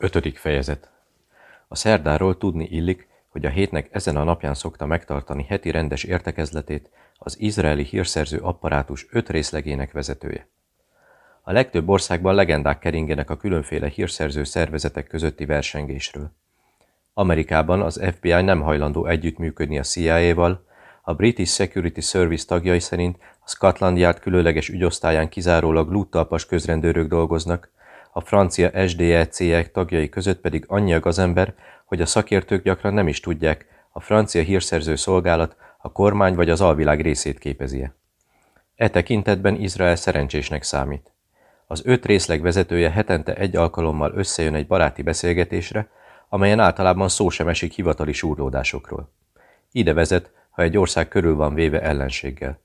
Ötödik fejezet A szerdáról tudni illik, hogy a hétnek ezen a napján szokta megtartani heti rendes értekezletét az izraeli hírszerző apparátus öt részlegének vezetője. A legtöbb országban legendák keringenek a különféle hírszerző szervezetek közötti versengésről. Amerikában az FBI nem hajlandó együttműködni a CIA-val, a British Security Service tagjai szerint a Scotland Yard különleges ügyosztályán kizárólag lúttalpas közrendőrök dolgoznak, a francia SDEC tagjai között pedig annyi a gazember, hogy a szakértők gyakran nem is tudják, a francia hírszerző szolgálat a kormány vagy az alvilág részét képezie. E tekintetben Izrael szerencsésnek számít. Az öt részleg vezetője hetente egy alkalommal összejön egy baráti beszélgetésre, amelyen általában szó sem esik hivatali súrlódásokról. Ide vezet, ha egy ország körül van véve ellenséggel.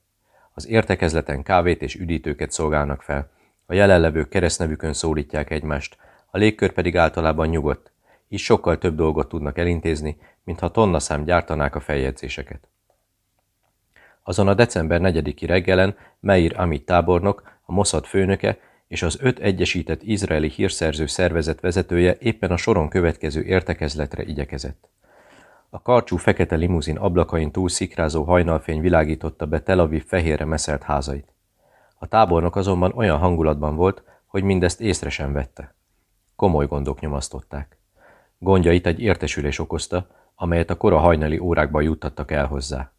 Az értekezleten kávét és üdítőket szolgálnak fel, a jelenlevők keresztnevükön szólítják egymást, a légkör pedig általában nyugodt, így sokkal több dolgot tudnak elintézni, mintha tonnaszám gyártanák a feljegyzéseket. Azon a december 4-i reggelen Meir Amit tábornok, a Mossad főnöke és az öt egyesített izraeli hírszerző szervezet vezetője éppen a soron következő értekezletre igyekezett. A karcsú fekete limuzin ablakain túl szikrázó hajnalfény világította be Tel Aviv fehérre meszelt házait. A tábornok azonban olyan hangulatban volt, hogy mindezt észre sem vette. Komoly gondok nyomasztották. Gondjait egy értesülés okozta, amelyet a kora hajnali órákban juttattak el hozzá.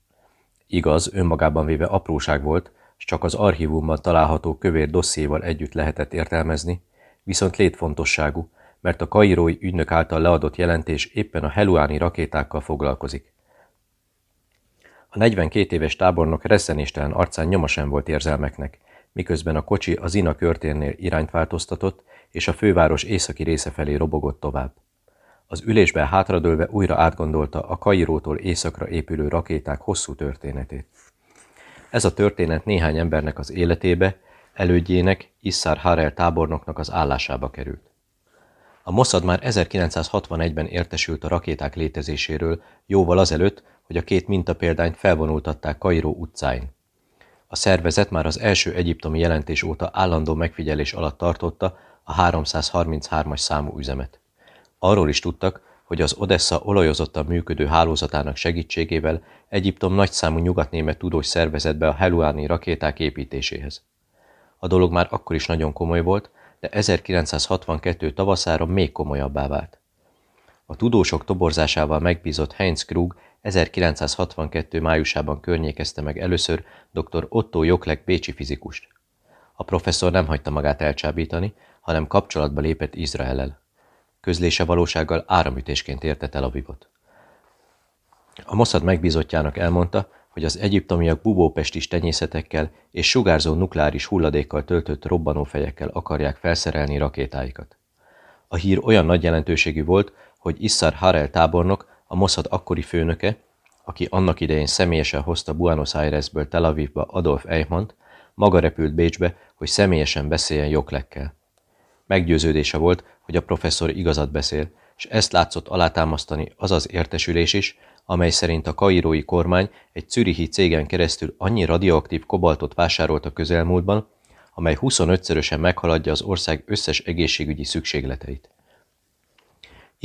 Igaz, önmagában véve apróság volt, s csak az archívumban található kövér dosszéval együtt lehetett értelmezni, viszont létfontosságú, mert a kairói ügynök által leadott jelentés éppen a heluáni rakétákkal foglalkozik. A 42 éves tábornok reszenéstelen arcán nyoma sem volt érzelmeknek, miközben a kocsi az Ina körtérnél irányt változtatott, és a főváros északi része felé robogott tovább. Az ülésben hátradőlve újra átgondolta a Kairótól északra épülő rakéták hosszú történetét. Ez a történet néhány embernek az életébe, elődjének, Issar Harel tábornoknak az állásába került. A Mossad már 1961-ben értesült a rakéták létezéséről, jóval azelőtt, hogy a két mintapéldányt felvonultatták Kairó utcáin. A szervezet már az első egyiptomi jelentés óta állandó megfigyelés alatt tartotta a 333-as számú üzemet. Arról is tudtak, hogy az Odessa olajozottan működő hálózatának segítségével Egyiptom nagyszámú nyugatnémet tudós szervezett be a Heluáni rakéták építéséhez. A dolog már akkor is nagyon komoly volt, de 1962 tavaszára még komolyabbá vált. A tudósok toborzásával megbízott Heinz Krug 1962. májusában környékezte meg először dr. Otto Joklek bécsi fizikust. A professzor nem hagyta magát elcsábítani, hanem kapcsolatba lépett Izraellel. Közlése valósággal áramütésként érte Tel Avivot. A Mossad megbízottjának elmondta, hogy az egyiptomiak bubópestis tenyészetekkel és sugárzó nukleáris hulladékkal töltött robbanófejekkel akarják felszerelni rakétáikat. A hír olyan nagy jelentőségű volt, hogy Issar Harel tábornok a Mossad akkori főnöke, aki annak idején személyesen hozta Buenos Airesből Tel Avivba Adolf Eichmann-t, maga repült Bécsbe, hogy személyesen beszéljen Joklekkel. Meggyőződése volt, hogy a professzor igazat beszél, és ezt látszott alátámasztani az az értesülés is, amely szerint a kairói kormány egy czürihi cégen keresztül annyi radioaktív kobaltot vásárolt a közelmúltban, amely 25-szörösen meghaladja az ország összes egészségügyi szükségleteit.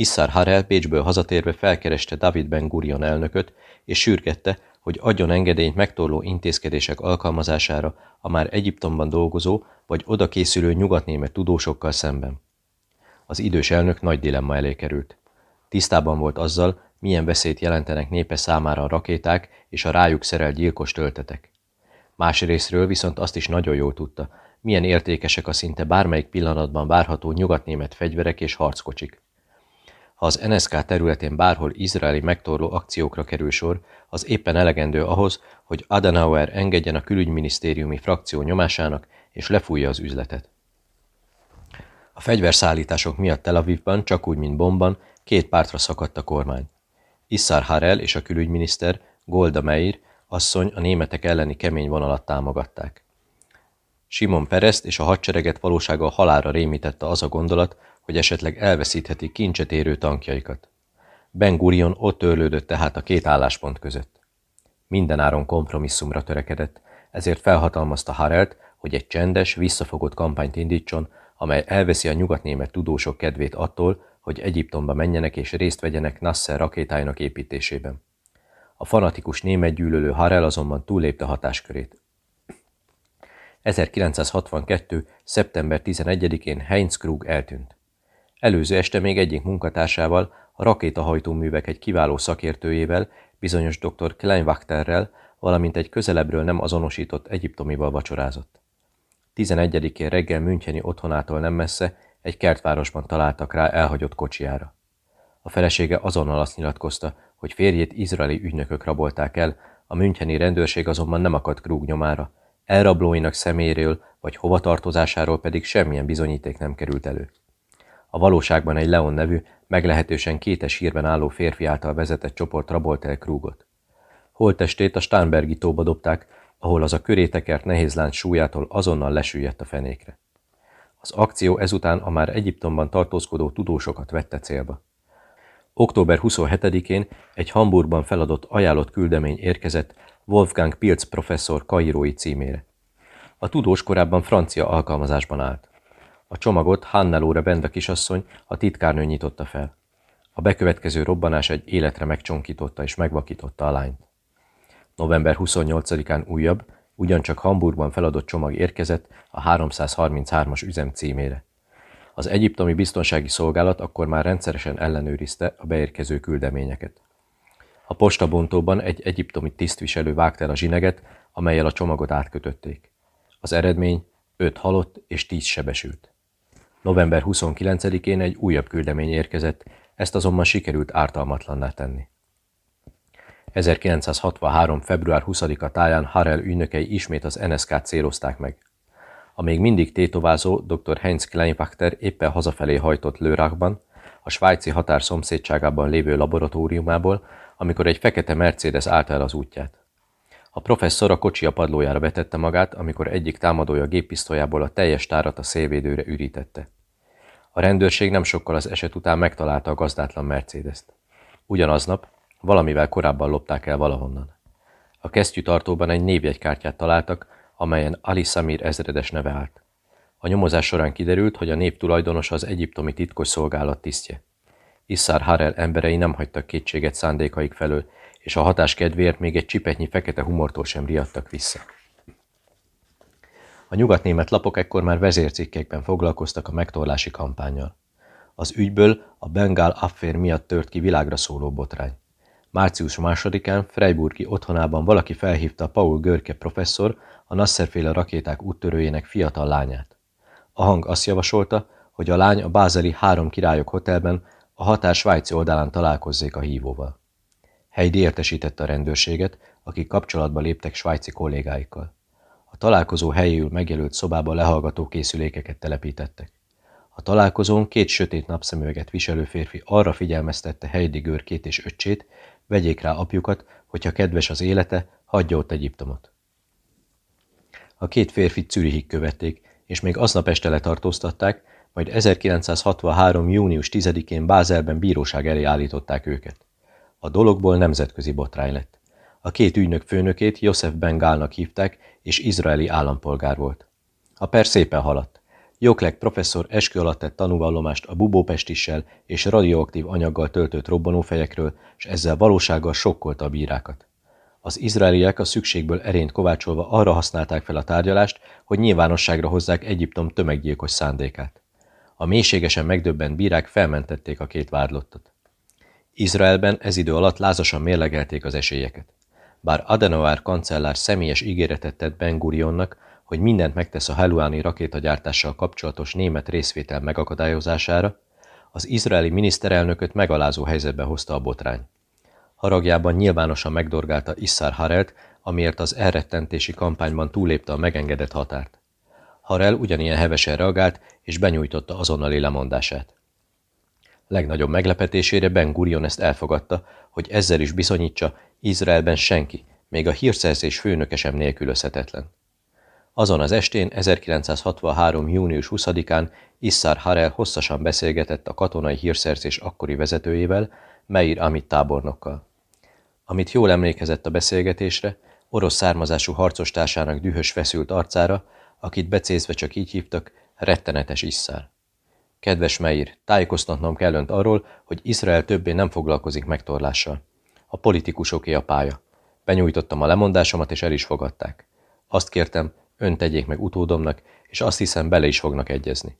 Issar Harel Pécsből hazatérve felkereste David Ben Gurion elnököt, és sürgette, hogy adjon engedélyt megtorló intézkedések alkalmazására a már Egyiptomban dolgozó vagy oda készülő nyugatnémet tudósokkal szemben. Az idős elnök nagy dilemma elé került. Tisztában volt azzal, milyen veszélyt jelentenek népe számára a rakéták és a rájuk szerelt gyilkos töltetek. Másrésztről viszont azt is nagyon jól tudta, milyen értékesek a szinte bármelyik pillanatban várható nyugatnémet fegyverek és harckocsik. Ha az NSK területén bárhol izraeli megtorló akciókra kerül sor, az éppen elegendő ahhoz, hogy Adenauer engedjen a külügyminisztériumi frakció nyomásának és lefújja az üzletet. A fegyverszállítások miatt Tel Avivban, csak úgy, mint Bomban, két pártra szakadt a kormány. Issar Harel és a külügyminiszter, Golda Meir, asszony a németek elleni kemény vonalat támogatták. Simon Perezt és a hadsereget valósággal halára rémítette az a gondolat, hogy esetleg elveszítheti kincset érő tankjaikat. Ben Gurion ott törlődött tehát a két álláspont között. Minden áron kompromisszumra törekedett, ezért felhatalmazta Harelt, hogy egy csendes, visszafogott kampányt indítson, amely elveszi a nyugatnémet tudósok kedvét attól, hogy Egyiptomba menjenek és részt vegyenek Nasser rakétáinak építésében. A fanatikus német gyűlölő Harel azonban túlépte hatáskörét. 1962. szeptember 11-én Heinz Krug eltűnt. Előző este még egyik munkatársával, a rakétahajtóművek egy kiváló szakértőjével, bizonyos dr. Kleinwachterrel, valamint egy közelebbről nem azonosított egyiptomival vacsorázott. 11-én reggel Müncheni otthonától nem messze egy kertvárosban találtak rá elhagyott kocsiára. A felesége azonnal azt nyilatkozta, hogy férjét izraeli ügynökök rabolták el, a Müncheni rendőrség azonban nem akadt Krug nyomára, elrablóinak szeméről vagy hovatartozásáról pedig semmilyen bizonyíték nem került elő. A valóságban egy Leon nevű, meglehetősen kétes hírben álló férfi által vezetett csoport rabolt el Krugot. Holtestét a Steinbergi tóba dobták, ahol az a körétekert nehéz lánc súlyától azonnal lesüllyedt a fenékre. Az akció ezután a már Egyiptomban tartózkodó tudósokat vette célba. Október 27-én egy Hamburgban feladott ajánlott küldemény érkezett Wolfgang Pilz professzor kairói címére. A tudós korábban francia alkalmazásban állt. A csomagot Hannelóra Benda kisasszony, a titkárnő nyitotta fel. A bekövetkező robbanás egy életre megcsonkította és megvakította a lányt. November 28-án újabb, ugyancsak Hamburgban feladott csomag érkezett a 333-as üzem címére. Az egyiptomi biztonsági szolgálat akkor már rendszeresen ellenőrizte a beérkező küldeményeket. A postabontóban egy egyiptomi tisztviselő vágta el a zsineget, amelyel a csomagot átkötötték. Az eredmény 5 halott és 10 sebesült. November 29-én egy újabb küldemény érkezett, ezt azonban sikerült ártalmatlanná tenni. 1963. február 20-a táján Harel ügynökei ismét az NSK-t célozták meg. A még mindig tétovázó dr. Heinz Kleinwachter éppen hazafelé hajtott Lőrachban, a svájci határ szomszédságában lévő laboratóriumából, amikor egy fekete Mercedes állt el az útját. A professzor a kocsia padlójára vetette magát, amikor egyik támadója géppisztolyából a teljes tárat a szélvédőre ürítette. A rendőrség nem sokkal az eset után megtalálta a gazdátlan Mercedes-t. Ugyanaznap, valamivel korábban lopták el valahonnan. A kesztyűtartóban egy névjegykártyát találtak, amelyen Ali Samir ezredes neve állt. A nyomozás során kiderült, hogy a nép tulajdonosa az egyiptomi titkos szolgálat tisztje. Issar Harel emberei nem hagytak kétséget szándékaik felől, és a hatás kedvéért még egy csipetnyi fekete humortól sem riadtak vissza. A nyugatnémet lapok ekkor már vezércikkekben foglalkoztak a megtorlási kampányjal. Az ügyből a Bengál affér miatt tört ki világra szóló botrány. Március másodikán Freiburgi otthonában valaki felhívta Paul Görke professzor, a Nasserféle rakéták úttörőjének fiatal lányát. A hang azt javasolta, hogy a lány a bázeli három királyok hotelben a határ svájci oldalán találkozzék a hívóval. Heidi értesítette a rendőrséget, akik kapcsolatba léptek svájci kollégáikkal. A találkozó helyéül megjelölt szobába lehallgató készülékeket telepítettek. A találkozón két sötét napszemüveget viselő férfi arra figyelmeztette Heidi Görkét és öccsét, vegyék rá apjukat, hogyha kedves az élete, hagyja ott Egyiptomot. A két férfit Zürichig követték, és még aznap este letartóztatták, majd 1963. június 10-én Bázelben bíróság elé állították őket. A dologból nemzetközi botrány lett. A két ügynök főnökét Josef Bengálnak hívták, és izraeli állampolgár volt. A per szépen haladt. Joklek professzor eskü alatt tett tanúvallomást a bubópestissel és radioaktív anyaggal töltött robbanófejekről, és ezzel valósággal sokkolta a bírákat. Az izraeliek a szükségből erényt kovácsolva arra használták fel a tárgyalást, hogy nyilvánosságra hozzák Egyiptom tömeggyilkos szándékát. A mélységesen megdöbbent bírák felmentették a két vádlottat. Izraelben ez idő alatt lázasan mérlegelték az esélyeket. Bár Adenauer kancellár személyes ígéretet tett Ben Gurionnak, hogy mindent megtesz a Heluáni rakétagyártással kapcsolatos német részvétel megakadályozására, az izraeli miniszterelnököt megalázó helyzetbe hozta a botrány. Haragjában nyilvánosan megdorgálta Issar Harelt, amiért az elrettentési kampányban túlépte a megengedett határt. Harel ugyanilyen hevesen reagált, és benyújtotta azonnali lemondását. Legnagyobb meglepetésére Ben Gurion ezt elfogadta, hogy ezzel is bizonyítsa, Izraelben senki, még a hírszerzés főnöke sem nélkülözhetetlen. Azon az estén, 1963. június 20-án Issar Harel hosszasan beszélgetett a katonai hírszerzés akkori vezetőjével, Meir Amit tábornokkal. Amit jól emlékezett a beszélgetésre, orosz származású harcostársának dühös feszült arcára, akit becézve csak így hívtak, rettenetes Issar. Kedves Meir, tájékoztatnom kell önt arról, hogy Izrael többé nem foglalkozik megtorlással. A politikusoké a pálya. Benyújtottam a lemondásomat, és el is fogadták. Azt kértem, ön tegyék meg utódomnak, és azt hiszem bele is fognak egyezni.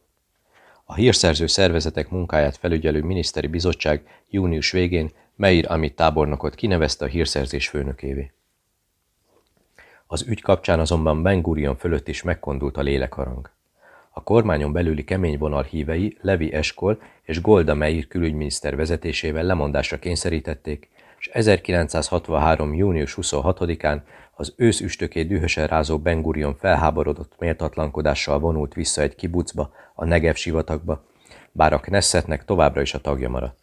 A hírszerző szervezetek munkáját felügyelő miniszteri bizottság június végén Meir Amit tábornokot kinevezte a hírszerzés főnökévé. Az ügy kapcsán azonban Ben Gurion fölött is megkondult a lélekharang. A kormányon belüli kemény vonal hívei Levi Eskol és Golda Meir külügyminiszter vezetésével lemondásra kényszerítették, és 1963. június 26-án az ősz üstökét dühösen rázó Ben Gurion felháborodott méltatlankodással vonult vissza egy kibucba, a Negev sivatagba, bár a Knessetnek továbbra is a tagja maradt.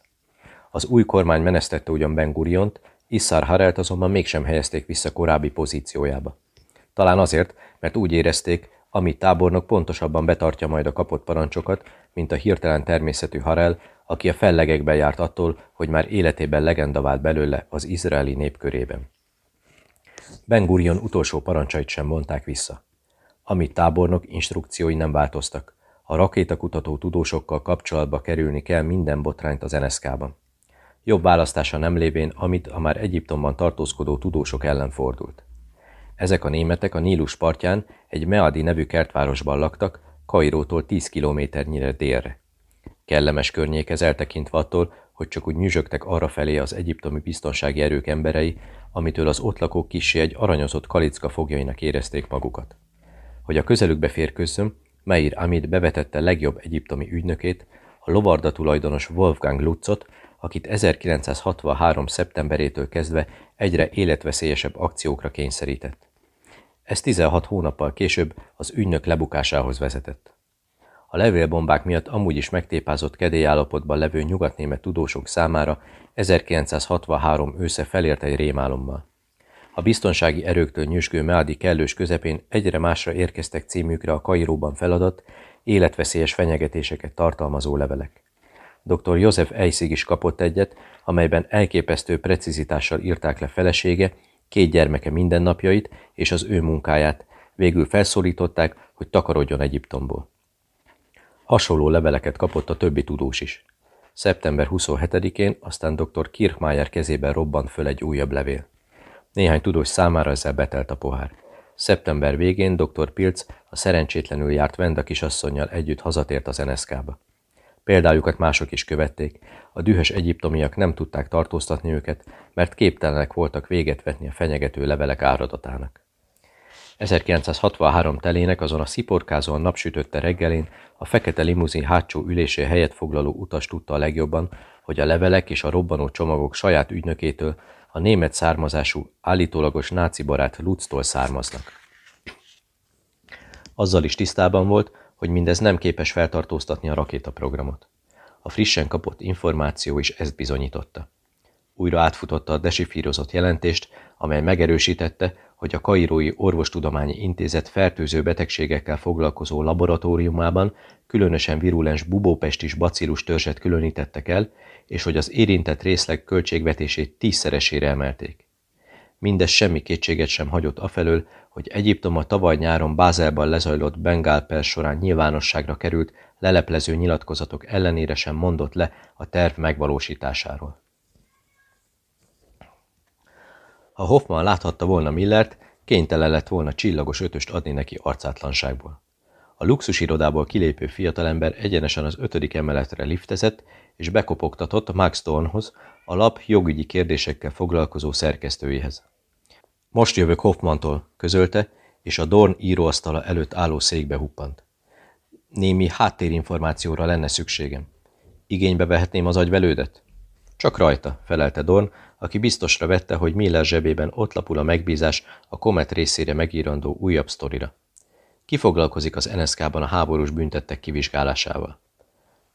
Az új kormány menesztette ugyan Ben Guriont, Issar Harelt azonban mégsem helyezték vissza korábbi pozíciójába. Talán azért, mert úgy érezték, amit tábornok pontosabban betartja majd a kapott parancsokat, mint a hirtelen természetű Harel, aki a fellegekben járt attól, hogy már életében legenda vált belőle az izraeli nép körében. Ben Gurion utolsó parancsait sem mondták vissza. Amit tábornok instrukciói nem változtak. A rakétakutató tudósokkal kapcsolatba kerülni kell minden botrányt az NSK-ban. Jobb választása nem lévén, amit a már Egyiptomban tartózkodó tudósok ellen fordult. Ezek a németek a Nílus partján egy Meadi nevű kertvárosban laktak, Kairótól 10 kilométernyire délre. Kellemes környékez eltekintve attól, hogy csak úgy nyüzsögtek arra felé az egyiptomi biztonsági erők emberei, amitől az ott lakók kisé egy aranyozott kalicka fogjainak érezték magukat. Hogy a közelükbe férkőzzöm, Meir Amid bevetette legjobb egyiptomi ügynökét, a lovarda tulajdonos Wolfgang Lutzot, akit 1963. szeptemberétől kezdve egyre életveszélyesebb akciókra kényszerített. Ez 16 hónappal később az ügynök lebukásához vezetett. A levélbombák miatt amúgy is megtépázott kedélyállapotban levő nyugatnémet tudósok számára 1963 ősze felért egy rémálommal. A biztonsági erőktől nyüzsgő Meadi kellős közepén egyre másra érkeztek címükre a Kairóban feladat, életveszélyes fenyegetéseket tartalmazó levelek. Dr. József Eiszig is kapott egyet, amelyben elképesztő precizitással írták le felesége, két gyermeke mindennapjait és az ő munkáját, végül felszólították, hogy takarodjon Egyiptomból. Hasonló leveleket kapott a többi tudós is. Szeptember 27-én aztán dr. Kirchmeier kezében robbant föl egy újabb levél. Néhány tudós számára ezzel betelt a pohár. Szeptember végén dr. Pilc a szerencsétlenül járt Venda kisasszonyjal együtt hazatért az NSZK-ba. Példájukat mások is követték. A dühös egyiptomiak nem tudták tartóztatni őket, mert képtelenek voltak véget vetni a fenyegető levelek áradatának. 1963 telének azon a sziporkázóan napsütötte reggelén a fekete limuzin hátsó ülésé helyet foglaló utas tudta a legjobban, hogy a levelek és a robbanó csomagok saját ügynökétől, a német származású, állítólagos náci barát Lutztól származnak. Azzal is tisztában volt, hogy mindez nem képes feltartóztatni a rakétaprogramot. A frissen kapott információ is ezt bizonyította. Újra átfutotta a desifírozott jelentést, amely megerősítette, hogy a Kairói Orvostudományi Intézet fertőző betegségekkel foglalkozó laboratóriumában különösen virulens bubópestis bacillus törzset különítettek el, és hogy az érintett részleg költségvetését tízszeresére emelték. Mindez semmi kétséget sem hagyott afelől, hogy Egyiptom a tavaly nyáron Bázelban lezajlott Bengál per során nyilvánosságra került leleplező nyilatkozatok ellenére sem mondott le a terv megvalósításáról. Ha Hoffman láthatta volna Millert, kénytelen lett volna csillagos ötöst adni neki arcátlanságból. A luxus irodából kilépő fiatalember egyenesen az ötödik emeletre liftezett, és bekopogtatott Max Thornhoz, a lap jogügyi kérdésekkel foglalkozó szerkesztőjéhez. Most jövök Hoffmantól, közölte, és a Dorn íróasztala előtt álló székbe huppant. Némi háttérinformációra lenne szükségem. Igénybe vehetném az agyvelődet? Csak rajta, felelte Dorn, aki biztosra vette, hogy Miller zsebében ott lapul a megbízás a Komet részére megírandó újabb sztorira. Ki foglalkozik az NSK-ban a háborús büntettek kivizsgálásával?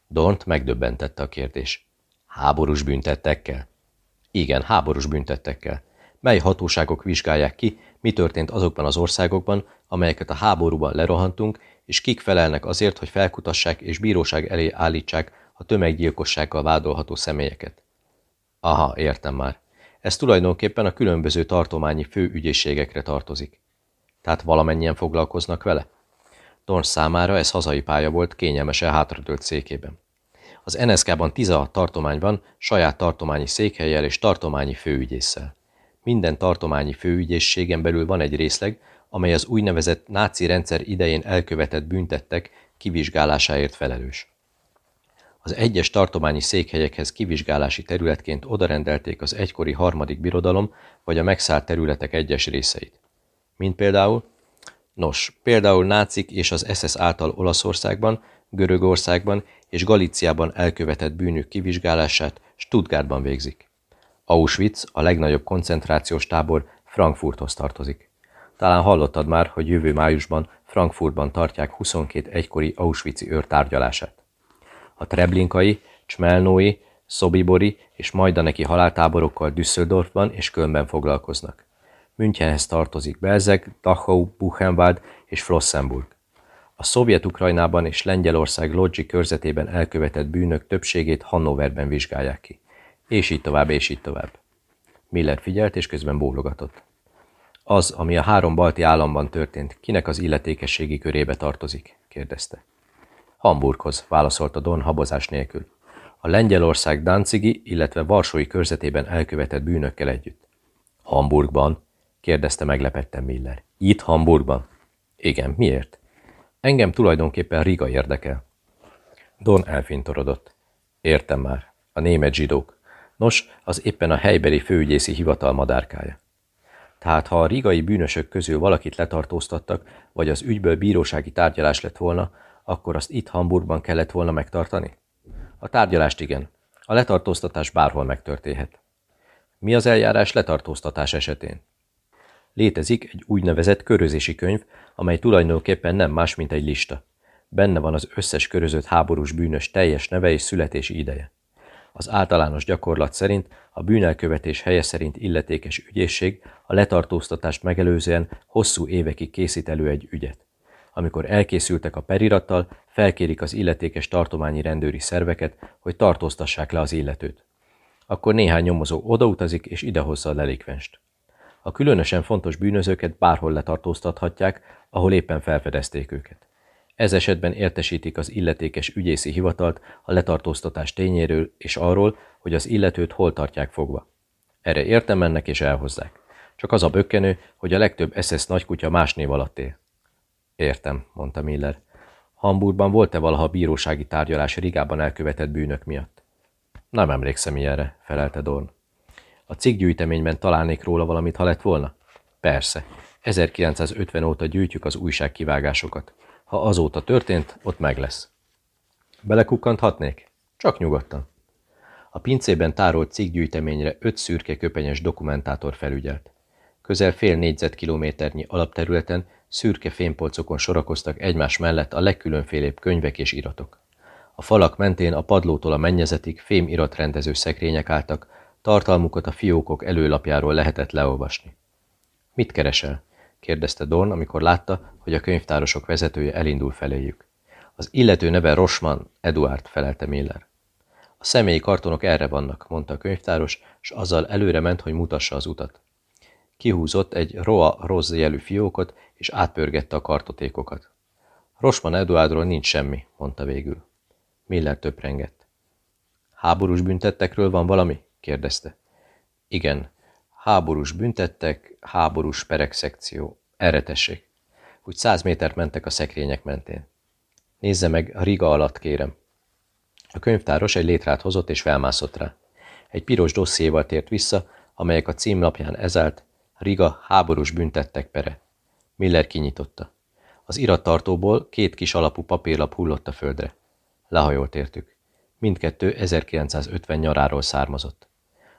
Dornt megdöbbentette a kérdés. Háborús büntettekkel? Igen, háborús büntettekkel. Mely hatóságok vizsgálják ki, mi történt azokban az országokban, amelyeket a háborúban lerohantunk, és kik felelnek azért, hogy felkutassák és bíróság elé állítsák a tömeggyilkossággal vádolható személyeket. Aha, értem már. Ez tulajdonképpen a különböző tartományi főügyészségekre tartozik. Tehát valamennyien foglalkoznak vele? Don számára ez hazai pálya volt kényelmesen hátradőlt székében. Az NSK-ban 16 tartomány van, saját tartományi székhelyel és tartományi főügyésszel. Minden tartományi főügyészségen belül van egy részleg, amely az úgynevezett náci rendszer idején elkövetett büntettek kivizsgálásáért felelős. Az egyes tartományi székhelyekhez kivizsgálási területként odarendelték az egykori harmadik birodalom vagy a megszállt területek egyes részeit. Mint például? Nos, például nácik és az SS által Olaszországban, Görögországban és Galíciában elkövetett bűnök kivizsgálását Stuttgartban végzik. Auschwitz, a legnagyobb koncentrációs tábor Frankfurthoz tartozik. Talán hallottad már, hogy jövő májusban Frankfurtban tartják 22 egykori Auschwitz-i őr. A Treblinkai, Csmelnói, Szobibori és Majdaneki haláltáborokkal Düsseldorfban és Kölnben foglalkoznak. Münchenhez tartozik Belzeg, Dachau, Buchenwald és Flossenburg. A Szovjet-Ukrajnában és Lengyelország Lodzsi körzetében elkövetett bűnök többségét Hannoverben vizsgálják ki. És így tovább, és így tovább. Miller figyelt, és közben bólogatott. Az, ami a három balti államban történt, kinek az illetékességi körébe tartozik? kérdezte. Hamburghoz, válaszolta Don habozás nélkül. A Lengyelország Dancigi, illetve Varsói körzetében elkövetett bűnökkel együtt. Hamburgban? Kérdezte meglepetten Miller. Itt Hamburgban? Igen, miért? Engem tulajdonképpen Riga érdekel. Don elfintorodott. Értem már. A német zsidók. Nos, az éppen a helybeli főügyészi hivatal madárkája. Tehát ha a rigai bűnösök közül valakit letartóztattak, vagy az ügyből bírósági tárgyalás lett volna, akkor azt itt Hamburgban kellett volna megtartani? A tárgyalást igen. A letartóztatás bárhol megtörténhet. Mi az eljárás letartóztatás esetén? Létezik egy úgynevezett körözési könyv, amely tulajdonképpen nem más, mint egy lista. Benne van az összes körözött háborús bűnös teljes neve és születési ideje. Az általános gyakorlat szerint a bűnelkövetés helye szerint illetékes ügyészség a letartóztatást megelőzően hosszú évekig készít elő egy ügyet. Amikor elkészültek a perirattal, felkérik az illetékes tartományi rendőri szerveket, hogy tartóztassák le az illetőt. Akkor néhány nyomozó odautazik és idehozza a lelikvenst. A különösen fontos bűnözőket bárhol letartóztathatják, ahol éppen felfedezték őket. Ez esetben értesítik az illetékes ügyészi hivatalt a letartóztatás tényéről és arról, hogy az illetőt hol tartják fogva. Erre értem mennek és elhozzák. Csak az a bökkenő, hogy a legtöbb SS nagykutya más név alatt él. Értem, mondta Miller. Hamburgban volt-e valaha bírósági tárgyalás Rigában elkövetett bűnök miatt? Nem emlékszem ilyenre, felelte Dorn. A cikkgyűjteményben találnék róla valamit, ha lett volna? Persze. 1950 óta gyűjtjük az újságkivágásokat. Ha azóta történt, ott meg lesz. Belekukkanthatnék? Csak nyugodtan. A pincében tárolt cikkgyűjteményre öt szürke köpenyes dokumentátor felügyelt. Közel fél négyzetkilométernyi alapterületen szürke fémpolcokon sorakoztak egymás mellett a legkülönfélébb könyvek és iratok. A falak mentén a padlótól a mennyezetig fém iratrendező szekrények álltak, tartalmukat a fiókok előlapjáról lehetett leolvasni. Mit keresel? kérdezte Dorn, amikor látta, hogy a könyvtárosok vezetője elindul feléjük. Az illető neve Rosman Eduard felelte Miller. A személyi kartonok erre vannak, mondta a könyvtáros, és azzal előre ment, hogy mutassa az utat. Kihúzott egy Roa Rossz jelű fiókot, és átpörgette a kartotékokat. Rosman Eduardról nincs semmi, mondta végül. Miller töprengett. Háborús büntettekről van valami? Kérdezte. Igen, háborús büntettek, háborús perek szekció. Erre tessék. Úgy száz métert mentek a szekrények mentén. Nézze meg, a riga alatt kérem. A könyvtáros egy létrát hozott és felmászott rá. Egy piros dossziéval tért vissza, amelyek a címlapján ezált Riga háborús büntettek pere. Miller kinyitotta. Az irattartóból két kis alapú papírlap hullott a földre. Lehajolt értük. Mindkettő 1950 nyaráról származott.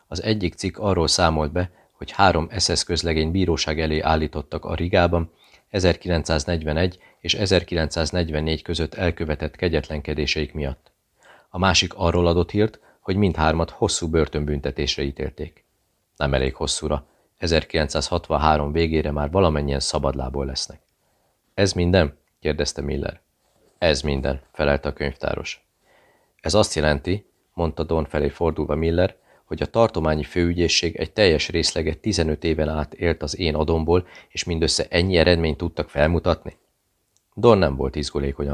Az egyik cikk arról számolt be, hogy három SS közlegény bíróság elé állítottak a Rigában 1941 és 1944 között elkövetett kegyetlenkedéseik miatt. A másik arról adott hírt, hogy mindhármat hosszú börtönbüntetésre ítélték. Nem elég hosszúra, 1963 végére már valamennyien szabadlából lesznek. Ez minden? kérdezte Miller. Ez minden, felelte a könyvtáros. Ez azt jelenti, mondta Don felé fordulva Miller, hogy a tartományi főügyészség egy teljes részleget 15 éven át élt az én adomból, és mindössze ennyi eredményt tudtak felmutatni? Don nem volt izgulékony.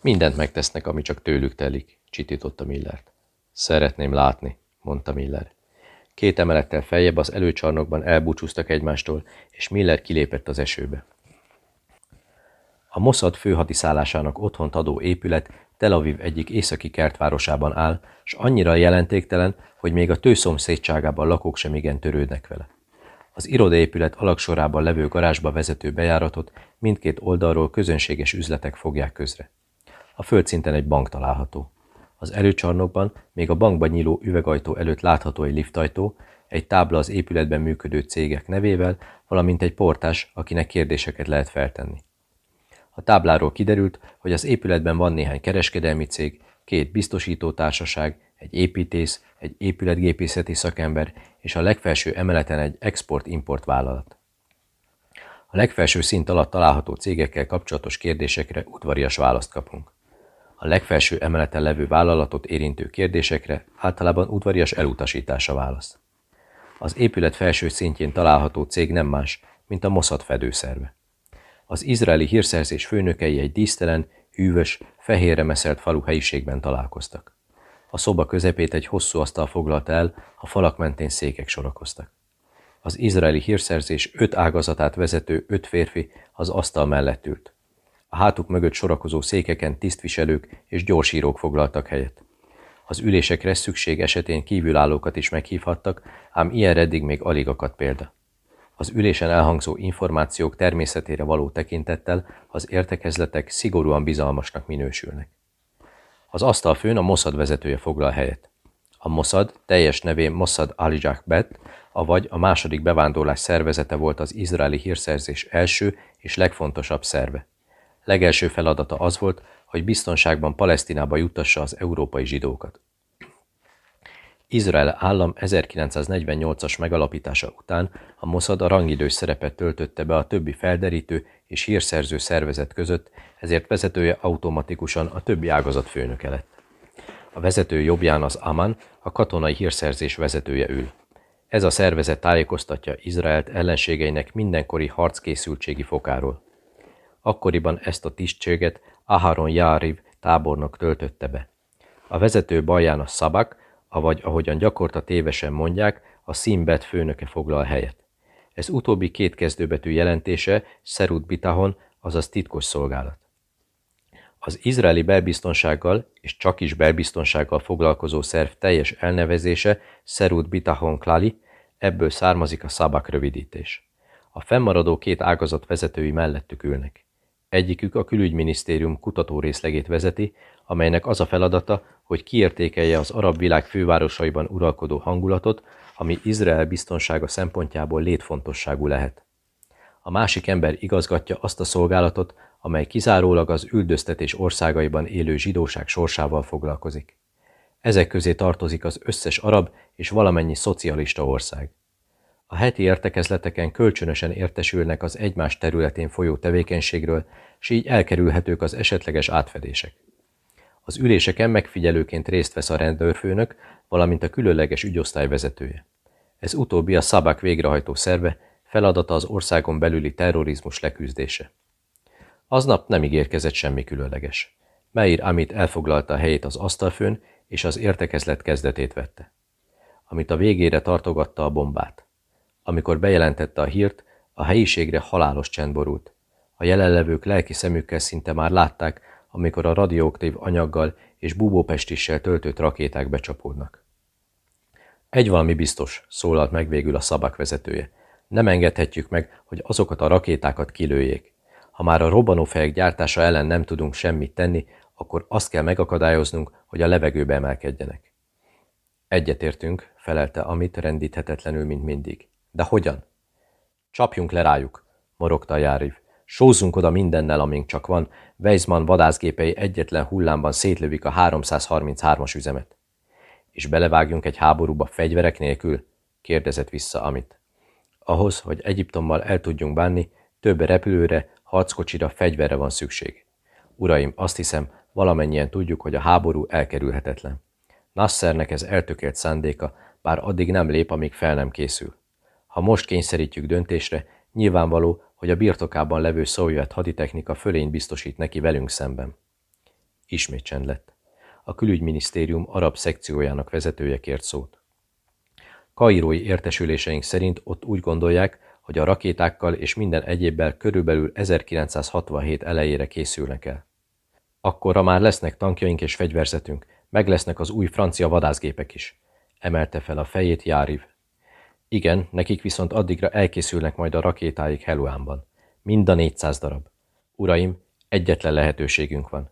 Mindent megtesznek, ami csak tőlük telik, csitította Millert. Szeretném látni, mondta Miller. Két emelettel feljebb az előcsarnokban elbúcsúztak egymástól, és Miller kilépett az esőbe. A Mossad főhadiszállásának otthont adó épület Tel Aviv egyik északi kertvárosában áll, s annyira jelentéktelen, hogy még a tőszomszédságában lakók sem igen törődnek vele. Az irodaépület alaksorában levő garázsba vezető bejáratot mindkét oldalról közönséges üzletek fogják közre. A földszinten egy bank található. Az előcsarnokban még a bankba nyíló üvegajtó előtt látható egy liftajtó, egy tábla az épületben működő cégek nevével, valamint egy portás, akinek kérdéseket lehet feltenni. A tábláról kiderült, hogy az épületben van néhány kereskedelmi cég, két biztosítótársaság, egy építész, egy épületgépészeti szakember és a legfelső emeleten egy export-import vállalat. A legfelső szint alatt található cégekkel kapcsolatos kérdésekre udvarias választ kapunk. A legfelső emeleten levő vállalatot érintő kérdésekre általában udvarias elutasítása válasz. Az épület felső szintjén található cég nem más, mint a Mossad fedőszerve. Az izraeli hírszerzés főnökei egy dísztelen, hűvös, fehérre meszelt falu helyiségben találkoztak. A szoba közepét egy hosszú asztal foglalta el, a falak mentén székek sorakoztak. Az izraeli hírszerzés öt ágazatát vezető öt férfi az asztal mellett ült. A hátuk mögött sorakozó székeken tisztviselők és gyorsírók foglaltak helyet. Az ülésekre szükség esetén kívülállókat is meghívhattak, ám ilyen eddig még alig akadt példa. Az ülésen elhangzó információk természetére való tekintettel az értekezletek szigorúan bizalmasnak minősülnek. Az asztalfőn a Mossad vezetője foglal helyet. A Mossad teljes nevén Mossad Alijak Bet, avagy a második bevándorlás szervezete volt az izraeli hírszerzés első és legfontosabb szerve. Legelső feladata az volt, hogy biztonságban Palesztinába juttassa az európai zsidókat. Izrael állam 1948-as megalapítása után a Mossad a rangidős szerepet töltötte be a többi felderítő és hírszerző szervezet között, ezért vezetője automatikusan a többi ágazat főnöke lett. A vezető jobbján az Aman, a katonai hírszerzés vezetője ül. Ez a szervezet tájékoztatja Izraelt ellenségeinek mindenkori harckészültségi fokáról. Akkoriban ezt a tisztséget Aharon Járiv tábornok töltötte be. A vezető balján a Szabak, avagy ahogyan gyakorta tévesen mondják, a Szimbet főnöke foglal helyet. Ez utóbbi két kezdőbetű jelentése Szerut Bitahon, azaz titkos szolgálat. Az izraeli belbiztonsággal és csak is belbiztonsággal foglalkozó szerv teljes elnevezése Szerut Bitahon Klali, ebből származik a Szabak rövidítés. A fennmaradó két ágazat vezetői mellettük ülnek. Egyikük a külügyminisztérium kutató részlegét vezeti, amelynek az a feladata, hogy kiértékelje az arab világ fővárosaiban uralkodó hangulatot, ami Izrael biztonsága szempontjából létfontosságú lehet. A másik ember igazgatja azt a szolgálatot, amely kizárólag az üldöztetés országaiban élő zsidóság sorsával foglalkozik. Ezek közé tartozik az összes arab és valamennyi szocialista ország. A heti értekezleteken kölcsönösen értesülnek az egymás területén folyó tevékenységről, s így elkerülhetők az esetleges átfedések. Az üléseken megfigyelőként részt vesz a rendőrfőnök, valamint a különleges ügyosztály vezetője. Ez utóbbi a szabák végrehajtó szerve, feladata az országon belüli terrorizmus leküzdése. Aznap nem ígérkezett semmi különleges. Meir Amit elfoglalta a helyét az asztalfőn, és az értekezlet kezdetét vette. Amit a végére tartogatta a bombát. Amikor bejelentette a hírt, a helyiségre halálos csend borult. A jelenlevők lelki szemükkel szinte már látták, amikor a radioaktív anyaggal és bubópestissel töltött rakéták becsapódnak. Egy valami biztos, szólalt meg végül a szabak vezetője. Nem engedhetjük meg, hogy azokat a rakétákat kilőjék. Ha már a robbanófejek gyártása ellen nem tudunk semmit tenni, akkor azt kell megakadályoznunk, hogy a levegőbe emelkedjenek. Egyetértünk, felelte Amit rendíthetetlenül, mint mindig. De hogyan? Csapjunk le rájuk, morogta Járiv. Sózzunk oda mindennel, amink csak van, Weizmann vadászgépei egyetlen hullámban szétlövik a 333-as üzemet. És belevágjunk egy háborúba fegyverek nélkül? kérdezett vissza Amit. Ahhoz, hogy Egyiptommal el tudjunk bánni, több repülőre, harckocsira, fegyverre van szükség. Uraim, azt hiszem, valamennyien tudjuk, hogy a háború elkerülhetetlen. Nassernek ez eltökélt szándéka, bár addig nem lép, amíg fel nem készül. Ha most kényszerítjük döntésre, nyilvánvaló, hogy a birtokában levő szovjet haditechnika fölény biztosít neki velünk szemben. Ismét csend lett. A külügyminisztérium arab szekciójának vezetője kért szót. Kairói értesüléseink szerint ott úgy gondolják, hogy a rakétákkal és minden egyébbel körülbelül 1967 elejére készülnek el. Akkorra már lesznek tankjaink és fegyverzetünk, meg lesznek az új francia vadászgépek is. Emelte fel a fejét Járiv. Igen, nekik viszont addigra elkészülnek majd a rakétáik Heluánban. Mind a 400 darab. Uraim, egyetlen lehetőségünk van.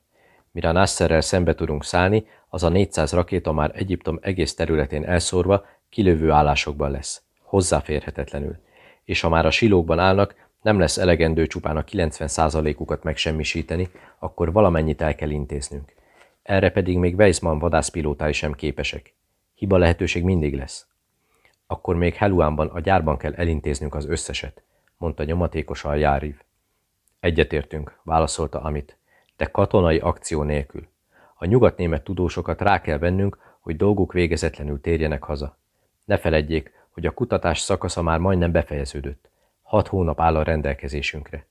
Mire Nasserrel szembe tudunk szállni, az a 400 rakéta már Egyiptom egész területén elszórva kilövő állásokban lesz. Hozzáférhetetlenül. És ha már a silókban állnak, nem lesz elegendő csupán a 90%-ukat megsemmisíteni, akkor valamennyit el kell intéznünk. Erre pedig még Weissman vadászpilótái sem képesek. Hiba lehetőség mindig lesz. Akkor még Heluánban a gyárban kell elintéznünk az összeset, mondta nyomatékosan Járiv. Egyetértünk, válaszolta Amit, de katonai akció nélkül. A nyugatnémet tudósokat rá kell vennünk, hogy dolguk végezetlenül térjenek haza. Ne feledjék, hogy a kutatás szakasza már majdnem befejeződött. Hat hónap áll a rendelkezésünkre.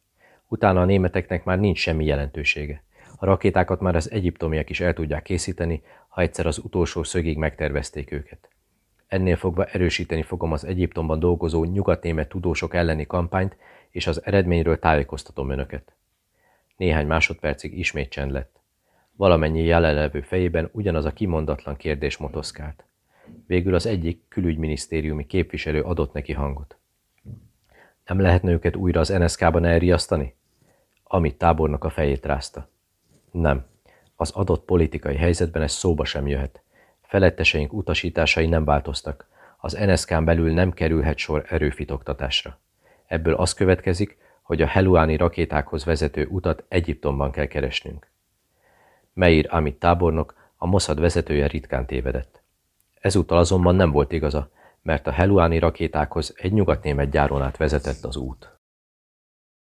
Utána a németeknek már nincs semmi jelentősége. A rakétákat már az egyiptomiak is el tudják készíteni, ha egyszer az utolsó szögig megtervezték őket. Ennél fogva erősíteni fogom az Egyiptomban dolgozó nyugatnémet tudósok elleni kampányt, és az eredményről tájékoztatom önöket. Néhány másodpercig ismét csend lett. Valamennyi jelenlevő fejében ugyanaz a kimondatlan kérdés motoszkált. Végül az egyik külügyminisztériumi képviselő adott neki hangot. Nem lehetne őket újra az NSK-ban elriasztani? Amit tábornok a fejét rázta. Nem. Az adott politikai helyzetben ez szóba sem jöhet. Feletteseink utasításai nem változtak. Az NSK-n belül nem kerülhet sor erőfitoktatásra. Ebből az következik, hogy a heluáni rakétákhoz vezető utat Egyiptomban kell keresnünk. Meir Amit tábornok, a Mossad vezetője ritkán tévedett. Ezúttal azonban nem volt igaza, mert a heluáni rakétákhoz egy nyugatnémet gyáron át vezetett az út.